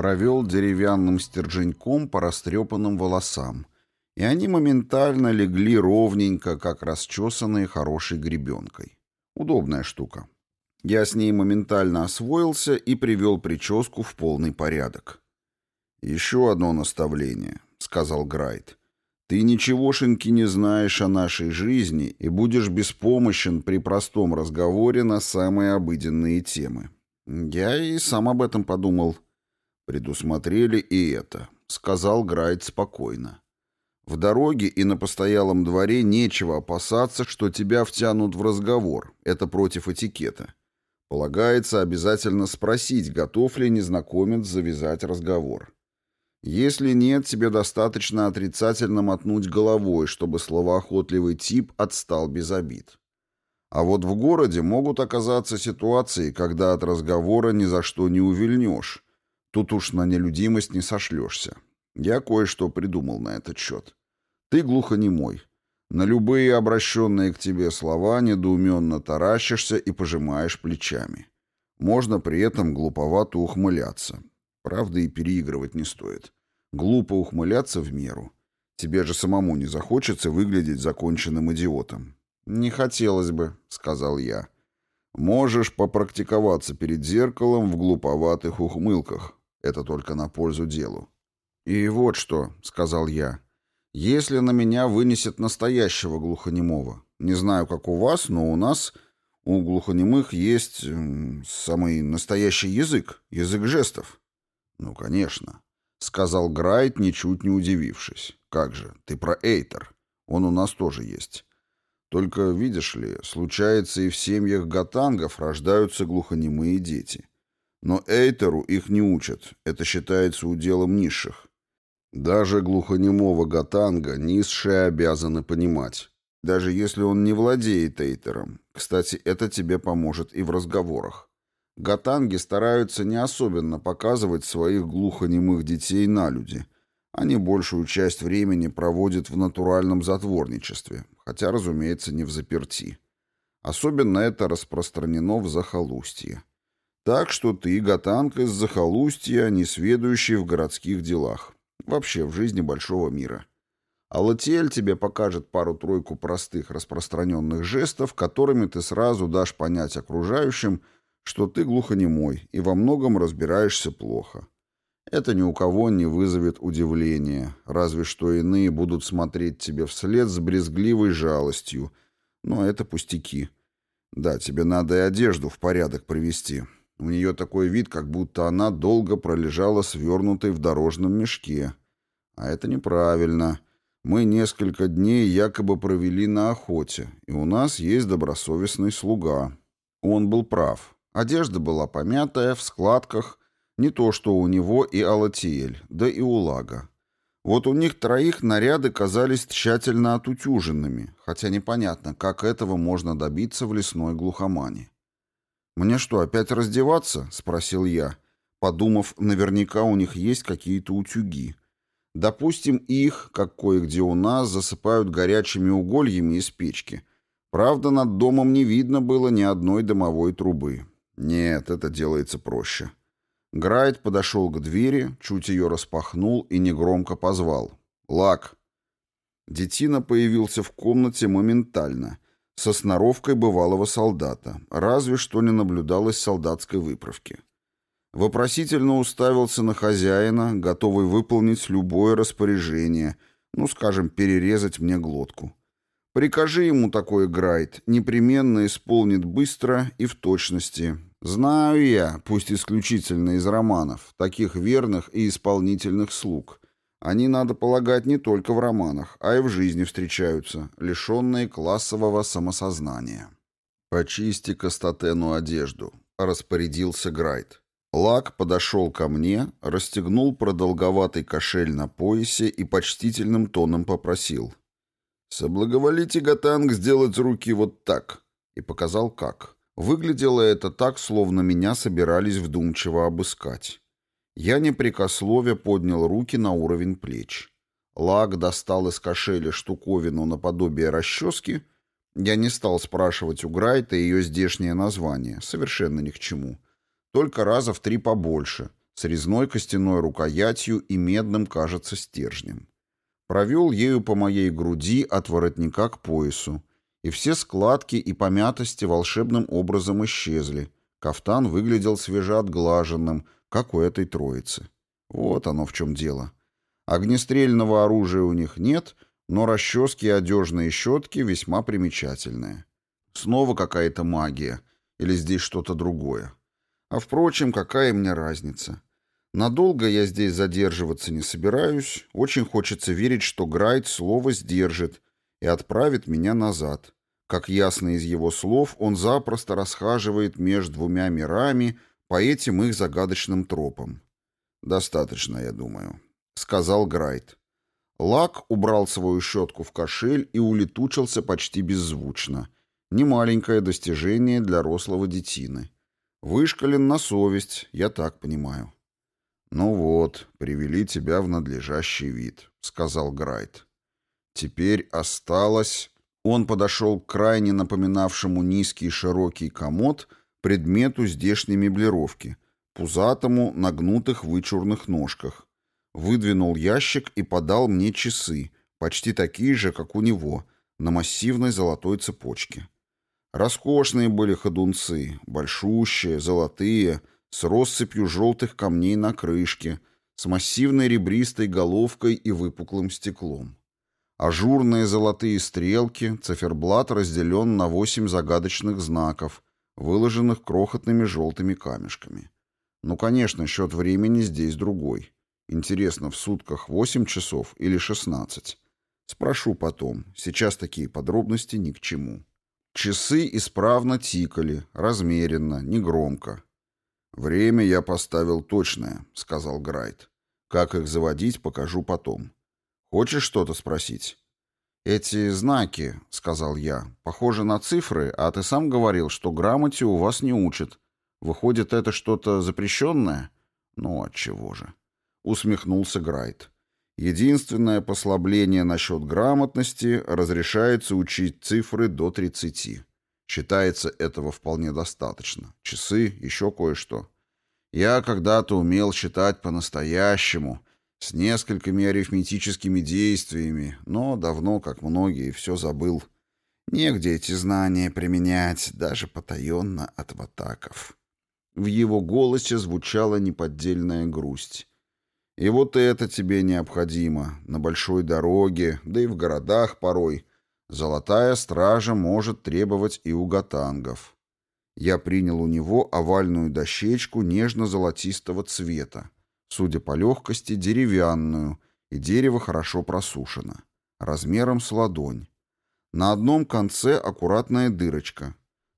провел деревянным стерженьком по растрепанным волосам, и они моментально легли ровненько, как расчесанные хорошей гребенкой. Удобная штука. Я с ней моментально освоился и привел прическу в полный порядок. «Еще одно наставление», — сказал Грайт. «Ты ничегошеньки не знаешь о нашей жизни и будешь беспомощен при простом разговоре на самые обыденные темы». Я и сам об этом подумал. «Предусмотрели и это», — сказал Грайт спокойно. В дороге и на постоялом дворе нечего опасаться, что тебя втянут в разговор. Это против этикета. Полагается обязательно спросить, готов ли незнакомец завязать разговор. Если нет, тебе достаточно отрицательно мотнуть головой, чтобы словоохотливый тип отстал без обид. А вот в городе могут оказаться ситуации, когда от разговора ни за что не увильнешь. Тут уж на нелюдимость не сошлешься. Я кое-что придумал на этот счет. Ты глухонемой. На любые обращенные к тебе слова недоуменно таращишься и пожимаешь плечами. Можно при этом глуповато ухмыляться. Правда, и переигрывать не стоит. Глупо ухмыляться в меру. Тебе же самому не захочется выглядеть законченным идиотом. «Не хотелось бы», — сказал я. «Можешь попрактиковаться перед зеркалом в глуповатых ухмылках. Это только на пользу делу». «И вот что», — сказал я. Если на меня вынесет настоящего глухонемого, не знаю, как у вас, но у нас, у глухонемых, есть самый настоящий язык, язык жестов. Ну, конечно, сказал Грайт, ничуть не удивившись. Как же, ты про Эйтер. Он у нас тоже есть. Только, видишь ли, случается и в семьях гатангов рождаются глухонемые дети. Но Эйтеру их не учат, это считается уделом низших. Даже глухонемого гатанга низшие обязаны понимать, даже если он не владеет эйтером. Кстати, это тебе поможет и в разговорах. Гатанги стараются не особенно показывать своих глухонемых детей на люди. Они большую часть времени проводят в натуральном затворничестве, хотя, разумеется, не в заперти. Особенно это распространено в захолустье. Так что ты, гатанг из захолустья, не сведущий в городских делах. Вообще, в жизни большого мира. А Латиэль тебе покажет пару-тройку простых распространенных жестов, которыми ты сразу дашь понять окружающим, что ты глухонемой и во многом разбираешься плохо. Это ни у кого не вызовет удивления, разве что иные будут смотреть тебе вслед с брезгливой жалостью. Но это пустяки. Да, тебе надо и одежду в порядок привести. У нее такой вид, как будто она долго пролежала свернутой в дорожном мешке. А это неправильно. Мы несколько дней якобы провели на охоте, и у нас есть добросовестный слуга. Он был прав. Одежда была помятая, в складках. Не то, что у него и Алатиэль, да и у Лага. Вот у них троих наряды казались тщательно отутюженными, хотя непонятно, как этого можно добиться в лесной глухомане. «Мне что, опять раздеваться?» — спросил я, подумав, наверняка у них есть какие-то утюги. Допустим, их, как кое-где у нас, засыпают горячими угольями из печки. Правда, над домом не видно было ни одной дымовой трубы. Нет, это делается проще. Грайт подошел к двери, чуть ее распахнул и негромко позвал. «Лак!» Детина появился в комнате моментально — со сноровкой бывалого солдата, разве что не наблюдалось солдатской выправки. Вопросительно уставился на хозяина, готовый выполнить любое распоряжение, ну, скажем, перерезать мне глотку. Прикажи ему такой Грайт, непременно исполнит быстро и в точности. Знаю я, пусть исключительно из романов, таких верных и исполнительных слуг. Они, надо полагать, не только в романах, а и в жизни встречаются, лишенные классового самосознания. «Почисти Кастатену одежду», — распорядился Грайт. Лак подошел ко мне, расстегнул продолговатый кошель на поясе и почтительным тоном попросил. «Соблаговолите, Гатанг, сделать руки вот так», и показал как. Выглядело это так, словно меня собирались вдумчиво обыскать. Я непрекослове поднял руки на уровень плеч. Лак достал из кошеля штуковину наподобие расчески. Я не стал спрашивать у Грайта ее здешнее название, совершенно ни к чему. Только раза в три побольше, с резной костяной рукоятью и медным, кажется, стержнем. Провел ею по моей груди от воротника к поясу, и все складки и помятости волшебным образом исчезли. Кафтан выглядел свежеотглаженным, как у этой троицы. Вот оно в чем дело. Огнестрельного оружия у них нет, но расчески и одежные щетки весьма примечательные. Снова какая-то магия. Или здесь что-то другое. А впрочем, какая мне разница? Надолго я здесь задерживаться не собираюсь. Очень хочется верить, что Грайт слово сдержит и отправит меня назад. Как ясно из его слов, он запросто расхаживает между двумя мирами по этим их загадочным тропам. «Достаточно, я думаю», — сказал Грайт. Лак убрал свою щетку в кошель и улетучился почти беззвучно. Немаленькое достижение для рослого детины. Вышкален на совесть, я так понимаю. «Ну вот, привели тебя в надлежащий вид», — сказал Грайт. «Теперь осталось...» Он подошел к крайне напоминавшему низкий широкий комод предмету здешней меблировки, пузатому на гнутых вычурных ножках. Выдвинул ящик и подал мне часы, почти такие же, как у него, на массивной золотой цепочке. Роскошные были ходунцы, большущие, золотые, с россыпью желтых камней на крышке, с массивной ребристой головкой и выпуклым стеклом. Ажурные золотые стрелки, циферблат разделен на восемь загадочных знаков, выложенных крохотными желтыми камешками. Ну, конечно, счет времени здесь другой. Интересно, в сутках восемь часов или шестнадцать? Спрошу потом, сейчас такие подробности ни к чему. Часы исправно тикали, размеренно, негромко. «Время я поставил точное», — сказал Грайт. «Как их заводить, покажу потом. Хочешь что-то спросить?» «Эти знаки», — сказал я, — «похожи на цифры, а ты сам говорил, что грамоте у вас не учат. Выходит, это что-то запрещенное?» «Ну, отчего же?» — усмехнулся Грайт. «Единственное послабление насчет грамотности — разрешается учить цифры до тридцати. Считается, этого вполне достаточно. Часы, еще кое-что. Я когда-то умел считать по-настоящему, с несколькими арифметическими действиями, но давно, как многие, все забыл. Негде эти знания применять, даже потаенно от ватаков. В его голосе звучала неподдельная грусть. И вот это тебе необходимо, на большой дороге, да и в городах порой — Золотая стража может требовать и у гатангов. Я принял у него овальную дощечку нежно-золотистого цвета, судя по легкости, деревянную, и дерево хорошо просушено, размером с ладонь. На одном конце аккуратная дырочка.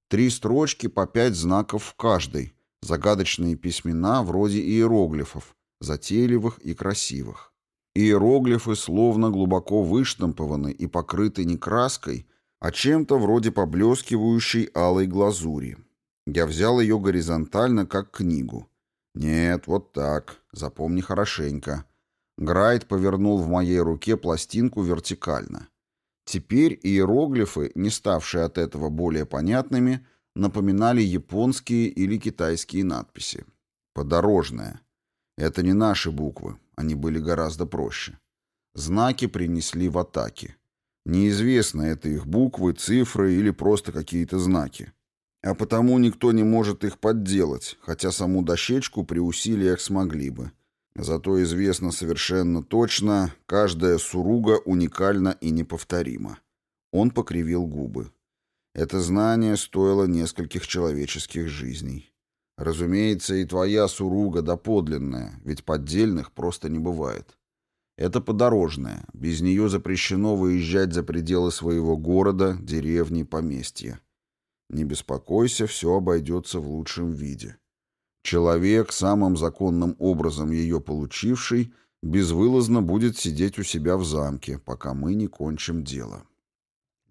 Три строчки по пять знаков в каждой, загадочные письмена вроде иероглифов, затейливых и красивых. Иероглифы словно глубоко выштампованы и покрыты не краской, а чем-то вроде поблескивающей алой глазури. Я взял ее горизонтально, как книгу. Нет, вот так. Запомни хорошенько. Грайт повернул в моей руке пластинку вертикально. Теперь иероглифы, не ставшие от этого более понятными, напоминали японские или китайские надписи. Подорожная. Это не наши буквы, они были гораздо проще. Знаки принесли в атаке. Неизвестно, это их буквы, цифры или просто какие-то знаки. А потому никто не может их подделать, хотя саму дощечку при усилиях смогли бы. Зато известно совершенно точно, каждая суруга уникальна и неповторима. Он покривил губы. Это знание стоило нескольких человеческих жизней. Разумеется, и твоя суруга доподлинная, ведь поддельных просто не бывает. Это подорожная, без нее запрещено выезжать за пределы своего города, деревни, поместья. Не беспокойся, все обойдется в лучшем виде. Человек, самым законным образом ее получивший, безвылазно будет сидеть у себя в замке, пока мы не кончим дело.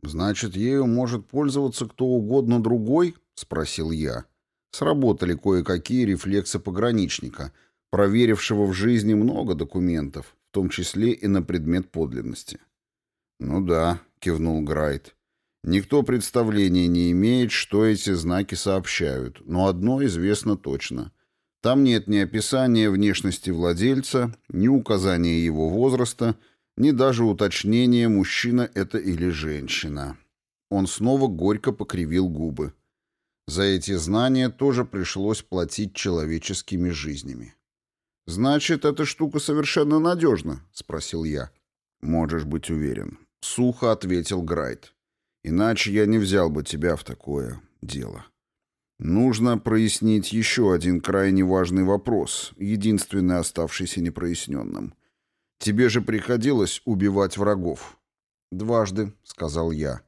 «Значит, ею может пользоваться кто угодно другой?» — спросил я. Сработали кое-какие рефлексы пограничника, проверившего в жизни много документов, в том числе и на предмет подлинности. «Ну да», — кивнул Грайт. «Никто представления не имеет, что эти знаки сообщают, но одно известно точно. Там нет ни описания внешности владельца, ни указания его возраста, ни даже уточнения, мужчина это или женщина. Он снова горько покривил губы. За эти знания тоже пришлось платить человеческими жизнями. «Значит, эта штука совершенно надежна?» — спросил я. «Можешь быть уверен», — сухо ответил Грайт. «Иначе я не взял бы тебя в такое дело». Нужно прояснить еще один крайне важный вопрос, единственный оставшийся непроясненным. Тебе же приходилось убивать врагов. «Дважды», — сказал я.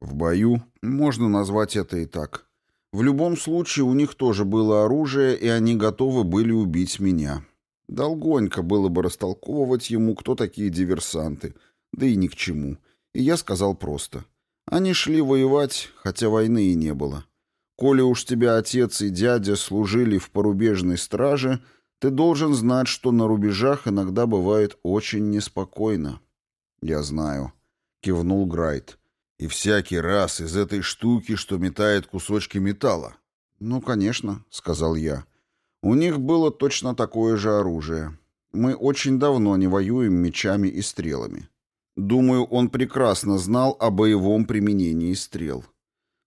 «В бою можно назвать это и так. В любом случае у них тоже было оружие, и они готовы были убить меня. Долгонько было бы растолковывать ему, кто такие диверсанты, да и ни к чему. И я сказал просто. Они шли воевать, хотя войны и не было. Коли уж тебя отец и дядя служили в порубежной страже, ты должен знать, что на рубежах иногда бывает очень неспокойно. Я знаю, кивнул Грайт. И всякий раз из этой штуки, что метает кусочки металла. Ну, конечно, сказал я. У них было точно такое же оружие. Мы очень давно не воюем мечами и стрелами. Думаю, он прекрасно знал о боевом применении стрел.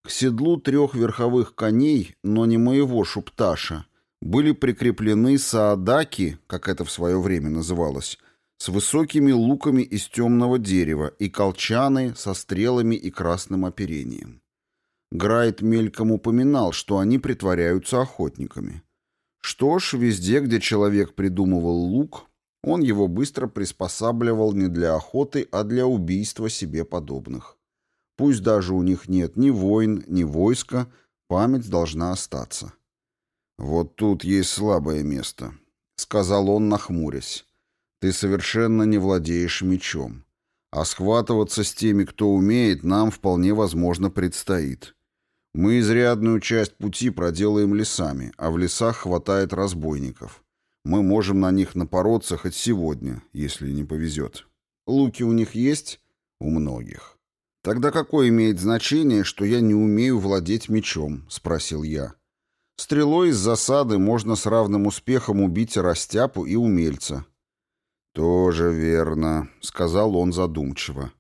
К седлу трех верховых коней, но не моего шупташа, были прикреплены саадаки, как это в свое время называлось, с высокими луками из темного дерева и колчаны со стрелами и красным оперением. Грайт мельком упоминал, что они притворяются охотниками. Что ж, везде, где человек придумывал лук, он его быстро приспосабливал не для охоты, а для убийства себе подобных. Пусть даже у них нет ни войн, ни войска, память должна остаться. «Вот тут есть слабое место», — сказал он, нахмурясь. «Ты совершенно не владеешь мечом. А схватываться с теми, кто умеет, нам вполне возможно предстоит. Мы изрядную часть пути проделаем лесами, а в лесах хватает разбойников. Мы можем на них напороться хоть сегодня, если не повезет. Луки у них есть? У многих. «Тогда какое имеет значение, что я не умею владеть мечом?» — спросил я. «Стрелой из засады можно с равным успехом убить растяпу и умельца». «Тоже верно», — сказал он задумчиво.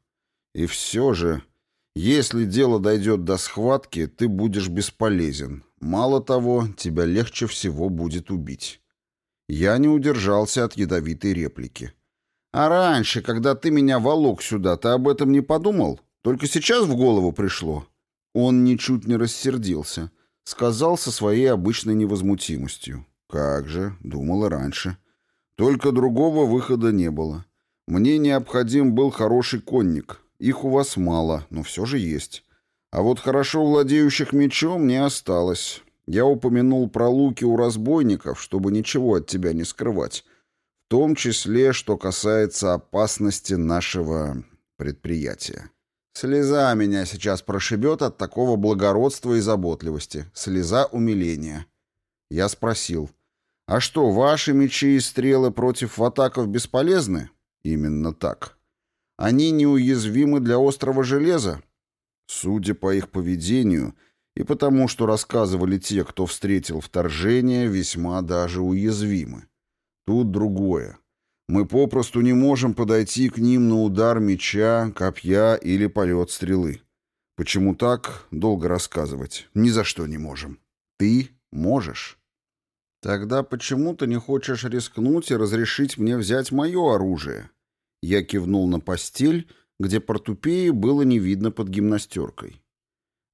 «И все же, если дело дойдет до схватки, ты будешь бесполезен. Мало того, тебя легче всего будет убить». Я не удержался от ядовитой реплики. «А раньше, когда ты меня волок сюда, ты об этом не подумал?» Только сейчас в голову пришло. Он ничуть не рассердился. Сказал со своей обычной невозмутимостью. Как же, думал и раньше. Только другого выхода не было. Мне необходим был хороший конник. Их у вас мало, но все же есть. А вот хорошо владеющих мечом не осталось. Я упомянул про луки у разбойников, чтобы ничего от тебя не скрывать. В том числе, что касается опасности нашего предприятия. Слеза меня сейчас прошибет от такого благородства и заботливости. Слеза умиления. Я спросил. А что, ваши мечи и стрелы против ватаков бесполезны? Именно так. Они неуязвимы для острого железа? Судя по их поведению и потому, что рассказывали те, кто встретил вторжение, весьма даже уязвимы. Тут другое. Мы попросту не можем подойти к ним на удар меча, копья или полет стрелы. Почему так, долго рассказывать. Ни за что не можем. Ты можешь. Тогда почему ты не хочешь рискнуть и разрешить мне взять мое оружие? Я кивнул на постель, где портупеи было не видно под гимнастеркой.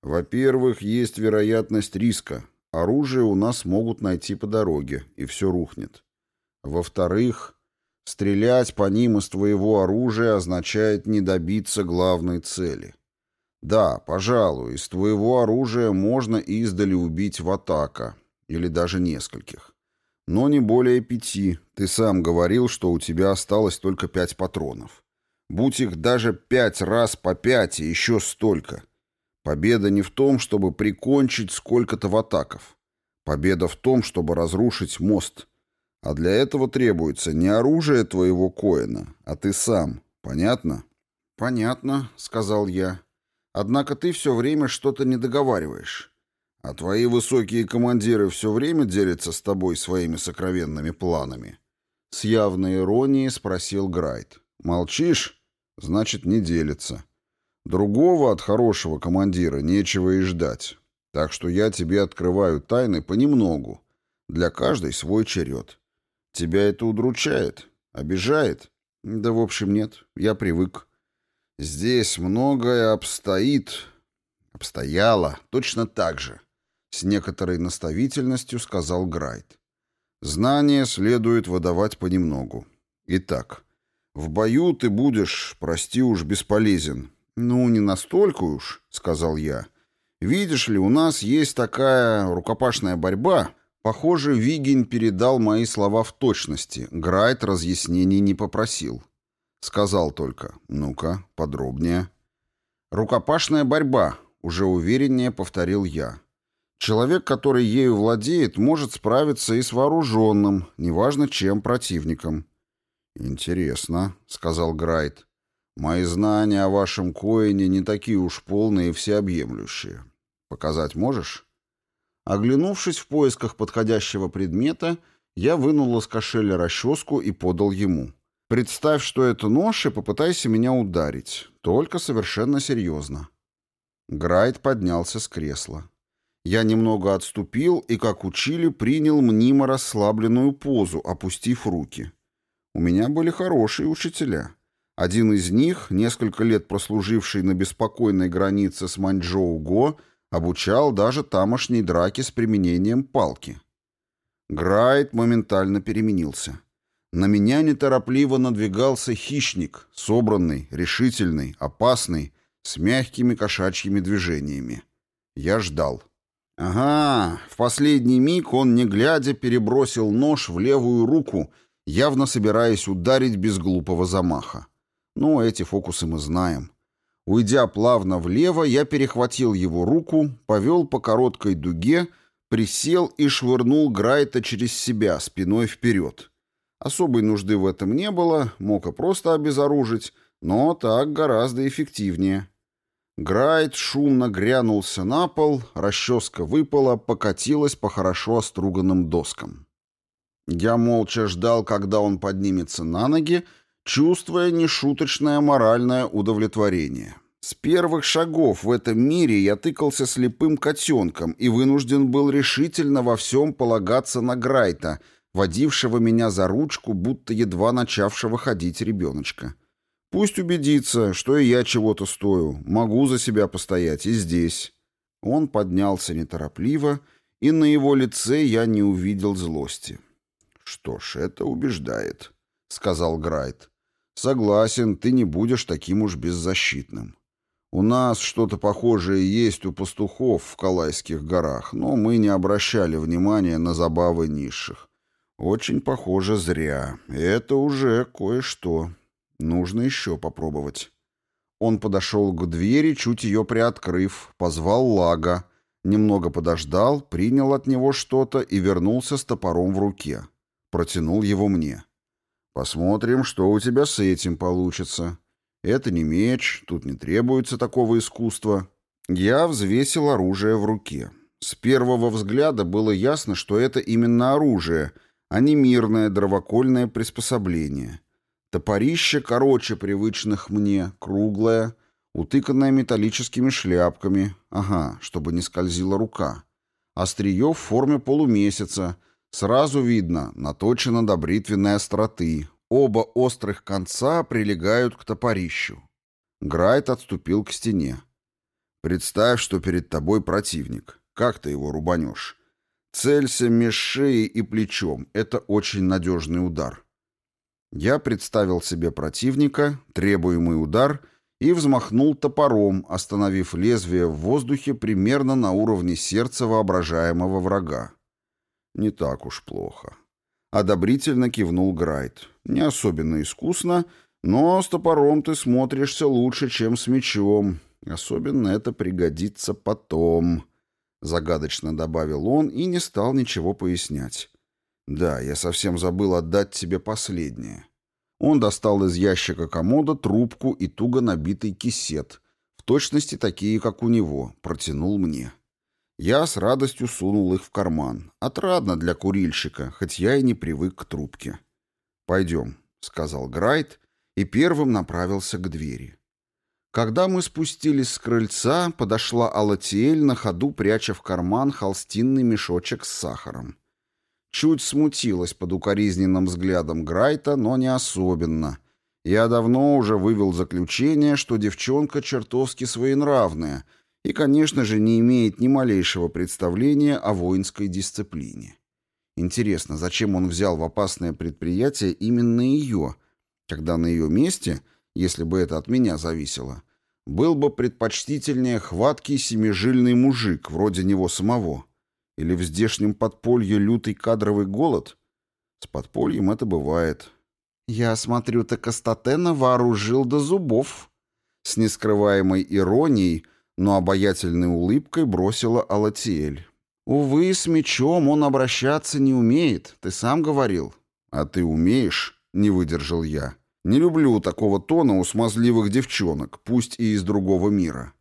Во-первых, есть вероятность риска. Оружие у нас могут найти по дороге, и все рухнет. Во-вторых, Стрелять по ним из твоего оружия означает не добиться главной цели. Да, пожалуй, из твоего оружия можно издали убить в атака, или даже нескольких. Но не более пяти. Ты сам говорил, что у тебя осталось только пять патронов. Будь их даже пять раз по пять и еще столько. Победа не в том, чтобы прикончить сколько-то ватаков. Победа в том, чтобы разрушить мост — а для этого требуется не оружие твоего коина, а ты сам. Понятно? Понятно, сказал я. Однако ты все время что-то не договариваешь. А твои высокие командиры все время делятся с тобой своими сокровенными планами?» С явной иронией спросил Грайт. «Молчишь? Значит, не делятся. Другого от хорошего командира нечего и ждать. Так что я тебе открываю тайны понемногу. Для каждой свой черед. Тебя это удручает? Обижает? Да, в общем, нет. Я привык. Здесь многое обстоит... Обстояло точно так же. С некоторой наставительностью сказал Грайт. Знания следует выдавать понемногу. Итак, в бою ты будешь, прости уж, бесполезен. Ну, не настолько уж, сказал я. Видишь ли, у нас есть такая рукопашная борьба. Похоже, Вигин передал мои слова в точности. Грайт разъяснений не попросил. Сказал только, ну-ка, подробнее. Рукопашная борьба, уже увереннее повторил я. Человек, который ею владеет, может справиться и с вооруженным, неважно чем, противником. «Интересно», — сказал Грайт. «Мои знания о вашем коине не такие уж полные и всеобъемлющие. Показать можешь?» Оглянувшись в поисках подходящего предмета, я вынул из кошеля расческу и подал ему. «Представь, что это нож, и попытайся меня ударить. Только совершенно серьезно». Грайт поднялся с кресла. Я немного отступил и, как учили, принял мнимо расслабленную позу, опустив руки. У меня были хорошие учителя. Один из них, несколько лет прослуживший на беспокойной границе с Маньчжоу-Го, обучал даже тамошней драке с применением палки. Грайт моментально переменился. На меня неторопливо надвигался хищник, собранный, решительный, опасный, с мягкими кошачьими движениями. Я ждал. Ага, в последний миг он, не глядя, перебросил нож в левую руку, явно собираясь ударить без глупого замаха. Ну, эти фокусы мы знаем. Уйдя плавно влево, я перехватил его руку, повел по короткой дуге, присел и швырнул Грайта через себя, спиной вперед. Особой нужды в этом не было, мог и просто обезоружить, но так гораздо эффективнее. Грайт шумно грянулся на пол, расческа выпала, покатилась по хорошо оструганным доскам. Я молча ждал, когда он поднимется на ноги, чувствуя нешуточное моральное удовлетворение. С первых шагов в этом мире я тыкался слепым котенком и вынужден был решительно во всем полагаться на Грайта, водившего меня за ручку, будто едва начавшего ходить ребеночка. Пусть убедится, что и я чего-то стою, могу за себя постоять и здесь. Он поднялся неторопливо, и на его лице я не увидел злости. «Что ж, это убеждает», — сказал Грайт. «Согласен, ты не будешь таким уж беззащитным. У нас что-то похожее есть у пастухов в Калайских горах, но мы не обращали внимания на забавы низших. Очень похоже зря. Это уже кое-что». Нужно еще попробовать. Он подошел к двери, чуть ее приоткрыв, позвал Лага, немного подождал, принял от него что-то и вернулся с топором в руке. Протянул его мне. «Посмотрим, что у тебя с этим получится. Это не меч, тут не требуется такого искусства». Я взвесил оружие в руке. С первого взгляда было ясно, что это именно оружие, а не мирное дровокольное приспособление. Топорище короче привычных мне, круглое, утыканное металлическими шляпками, ага, чтобы не скользила рука. Острие в форме полумесяца, сразу видно, наточено до бритвенной остроты, оба острых конца прилегают к топорищу. Грайт отступил к стене. Представь, что перед тобой противник. Как ты его рубанешь? Целься меж шеей и плечом. Это очень надежный удар. Я представил себе противника, требуемый удар, и взмахнул топором, остановив лезвие в воздухе примерно на уровне сердца воображаемого врага. Не так уж плохо. Одобрительно кивнул Грайт. Не особенно искусно, но с топором ты смотришься лучше, чем с мечом. Особенно это пригодится потом. Загадочно добавил он и не стал ничего пояснять. «Да, я совсем забыл отдать тебе последнее». Он достал из ящика комода трубку и туго набитый кисет, в точности такие, как у него, протянул мне. Я с радостью сунул их в карман. Отрадно для курильщика, хоть я и не привык к трубке. «Пойдем», — сказал Грайт и первым направился к двери. Когда мы спустились с крыльца, подошла Алатиэль на ходу, пряча в карман холстинный мешочек с сахаром. Чуть смутилась под укоризненным взглядом Грайта, но не особенно. Я давно уже вывел заключение, что девчонка чертовски своенравная и, конечно же, не имеет ни малейшего представления о воинской дисциплине. Интересно, зачем он взял в опасное предприятие именно ее, когда на ее месте, если бы это от меня зависело, был бы предпочтительнее хваткий семижильный мужик, вроде него самого. Или в здешнем подполье лютый кадровый голод? С подпольем это бывает. «Я смотрю, ты Кастатена вооружил до зубов», — с нескрываемой иронией, но обаятельной улыбкой бросила Алатиэль. «Увы, с мечом он обращаться не умеет, ты сам говорил». «А ты умеешь?» — не выдержал я. «Не люблю такого тона у смазливых девчонок, пусть и из другого мира».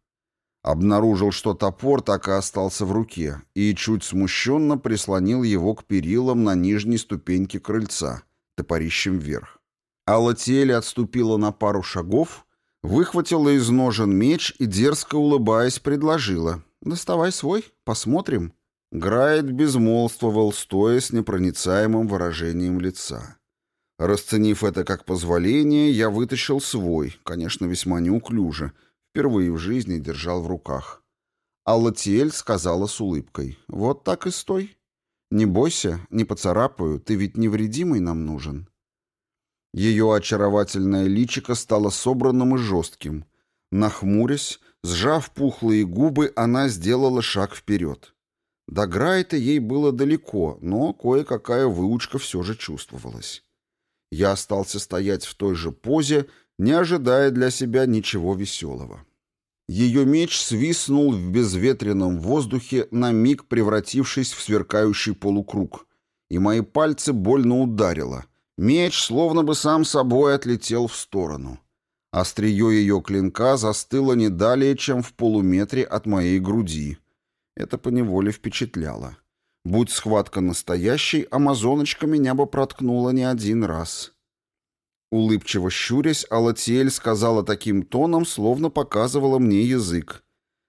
Обнаружил, что топор так и остался в руке, и чуть смущенно прислонил его к перилам на нижней ступеньке крыльца, топорищем вверх. Алатиэль отступила на пару шагов, выхватила из ножен меч и, дерзко улыбаясь, предложила. «Доставай свой, посмотрим». Грайт безмолвствовал, стоя с непроницаемым выражением лица. Расценив это как позволение, я вытащил свой, конечно, весьма неуклюже, Впервые в жизни держал в руках. Алла Тиэль сказала с улыбкой. «Вот так и стой. Не бойся, не поцарапаю, ты ведь невредимый нам нужен». Ее очаровательное личико стало собранным и жестким. Нахмурясь, сжав пухлые губы, она сделала шаг вперед. До Грайта ей было далеко, но кое-какая выучка все же чувствовалась. Я остался стоять в той же позе, не ожидая для себя ничего веселого. Ее меч свистнул в безветренном воздухе, на миг превратившись в сверкающий полукруг, и мои пальцы больно ударило. Меч словно бы сам собой отлетел в сторону. Острие ее клинка застыло не далее, чем в полуметре от моей груди. Это поневоле впечатляло. Будь схватка настоящей, амазоночка меня бы проткнула не один раз. Улыбчиво щурясь, Алатиэль сказала таким тоном, словно показывала мне язык.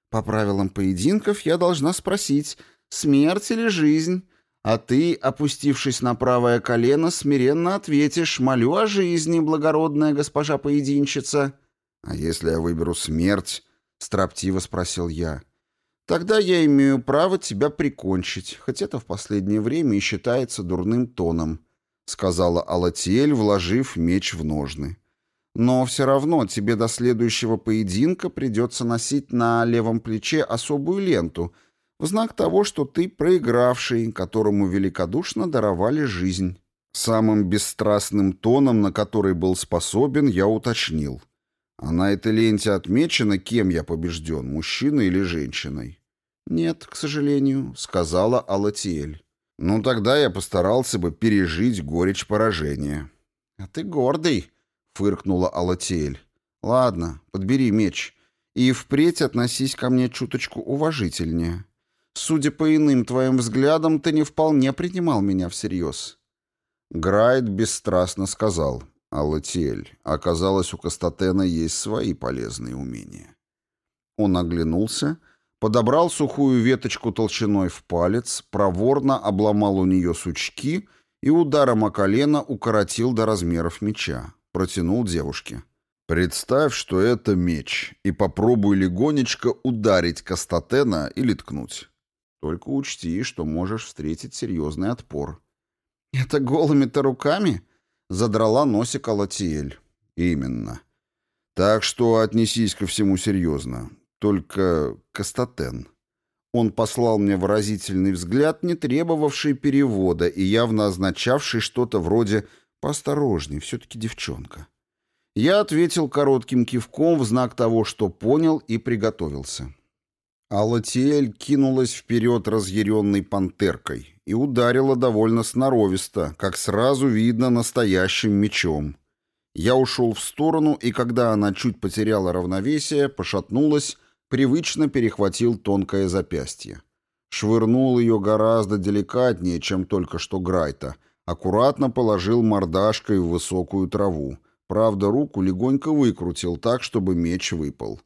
«По правилам поединков я должна спросить, смерть или жизнь? А ты, опустившись на правое колено, смиренно ответишь, молю о жизни, благородная госпожа поединщица». «А если я выберу смерть?» — строптиво спросил я. «Тогда я имею право тебя прикончить, хоть это в последнее время и считается дурным тоном». — сказала Алатиэль, вложив меч в ножны. «Но все равно тебе до следующего поединка придется носить на левом плече особую ленту, в знак того, что ты проигравший, которому великодушно даровали жизнь». Самым бесстрастным тоном, на который был способен, я уточнил. «А на этой ленте отмечено, кем я побежден, мужчиной или женщиной?» «Нет, к сожалению», — сказала Алатиэль. Ну, тогда я постарался бы пережить горечь поражения. — А ты гордый, — фыркнула Алатиэль. — Ладно, подбери меч. И впредь относись ко мне чуточку уважительнее. Судя по иным твоим взглядам, ты не вполне принимал меня всерьез. Грайд бесстрастно сказал. Алатиэль, оказалось, у Кастатена есть свои полезные умения. Он оглянулся подобрал сухую веточку толщиной в палец, проворно обломал у нее сучки и ударом о колено укоротил до размеров меча. Протянул девушке. «Представь, что это меч, и попробуй легонечко ударить Кастатена или ткнуть. Только учти, что можешь встретить серьезный отпор». «Это голыми-то руками?» — задрала носик Алатиэль. «Именно. Так что отнесись ко всему серьезно. Только Кастатен. Он послал мне выразительный взгляд, не требовавший перевода и явно означавший что-то вроде «поосторожней, все-таки девчонка». Я ответил коротким кивком в знак того, что понял и приготовился. Алатиэль кинулась вперед разъяренной пантеркой и ударила довольно сноровисто, как сразу видно настоящим мечом. Я ушел в сторону, и когда она чуть потеряла равновесие, пошатнулась, привычно перехватил тонкое запястье. Швырнул ее гораздо деликатнее, чем только что Грайта. Аккуратно положил мордашкой в высокую траву. Правда, руку легонько выкрутил так, чтобы меч выпал.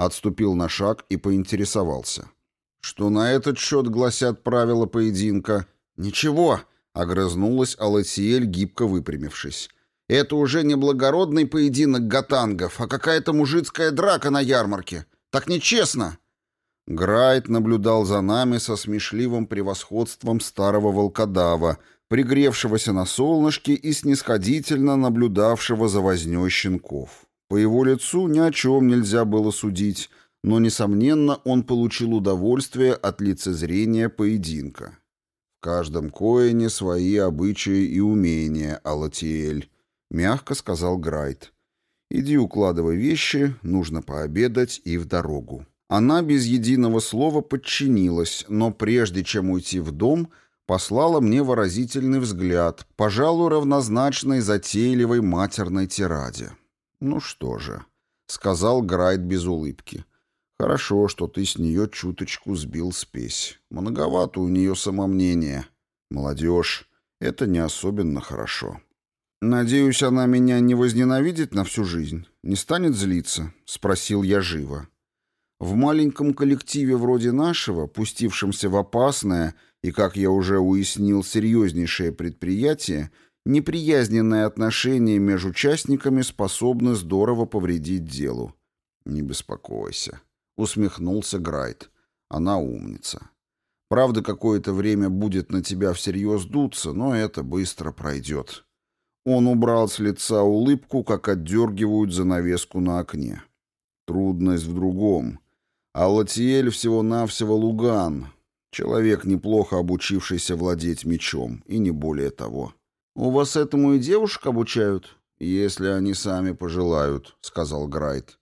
Отступил на шаг и поинтересовался. «Что на этот счет гласят правила поединка?» «Ничего», — огрызнулась Алатиэль, гибко выпрямившись. «Это уже не благородный поединок гатангов, а какая-то мужицкая драка на ярмарке. Так нечестно!» Грайт наблюдал за нами со смешливым превосходством старого волкодава, пригревшегося на солнышке и снисходительно наблюдавшего за вознёй щенков. По его лицу ни о чем нельзя было судить, но, несомненно, он получил удовольствие от лицезрения поединка. В каждом коине свои обычаи и умения, Алатиэль, — мягко сказал Грайт. «Иди укладывай вещи, нужно пообедать и в дорогу». Она без единого слова подчинилась, но прежде чем уйти в дом, послала мне выразительный взгляд, пожалуй, равнозначной затейливой матерной тираде. «Ну что же», — сказал Грайт без улыбки, — «хорошо, что ты с нее чуточку сбил спесь. Многовато у нее самомнения. Молодежь, это не особенно хорошо». «Надеюсь, она меня не возненавидит на всю жизнь, не станет злиться?» — спросил я живо. В маленьком коллективе вроде нашего, пустившемся в опасное и, как я уже уяснил, серьезнейшее предприятие, неприязненное отношение между участниками способны здорово повредить делу. «Не беспокойся», — усмехнулся Грайт. «Она умница. Правда, какое-то время будет на тебя всерьез дуться, но это быстро пройдет». Он убрал с лица улыбку, как отдергивают занавеску на окне. Трудность в другом. А Латиэль всего-навсего Луган. Человек, неплохо обучившийся владеть мечом, и не более того. «У вас этому и девушек обучают?» «Если они сами пожелают», — сказал Грайт.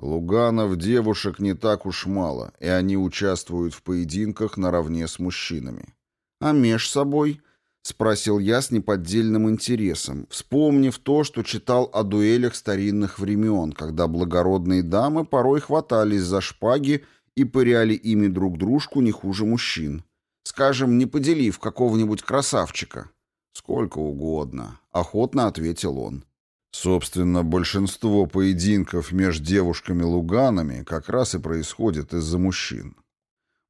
«Луганов девушек не так уж мало, и они участвуют в поединках наравне с мужчинами». «А меж собой?» — спросил я с неподдельным интересом, вспомнив то, что читал о дуэлях старинных времен, когда благородные дамы порой хватались за шпаги и пыряли ими друг дружку не хуже мужчин. Скажем, не поделив какого-нибудь красавчика. «Сколько угодно», — охотно ответил он. Собственно, большинство поединков между девушками-луганами как раз и происходит из-за мужчин.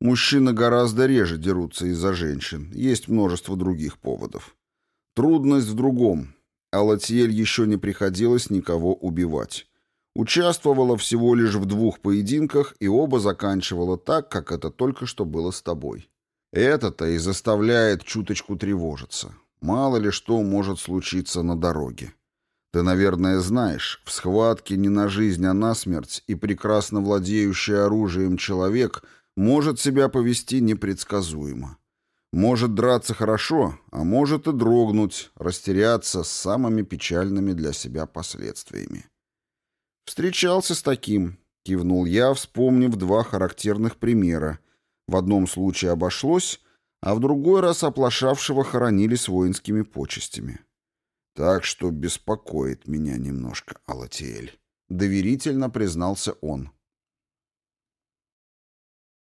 Мужчины гораздо реже дерутся из-за женщин. Есть множество других поводов. Трудность в другом. Алатиэль еще не приходилось никого убивать. Участвовала всего лишь в двух поединках и оба заканчивала так, как это только что было с тобой. Это-то и заставляет чуточку тревожиться. Мало ли что может случиться на дороге. Ты, наверное, знаешь, в схватке не на жизнь, а на смерть, и прекрасно владеющий оружием человек — может себя повести непредсказуемо. Может драться хорошо, а может и дрогнуть, растеряться с самыми печальными для себя последствиями. «Встречался с таким», — кивнул я, вспомнив два характерных примера. В одном случае обошлось, а в другой раз оплошавшего хоронили с воинскими почестями. «Так что беспокоит меня немножко, Алатиэль», — доверительно признался он.